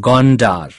Gondar.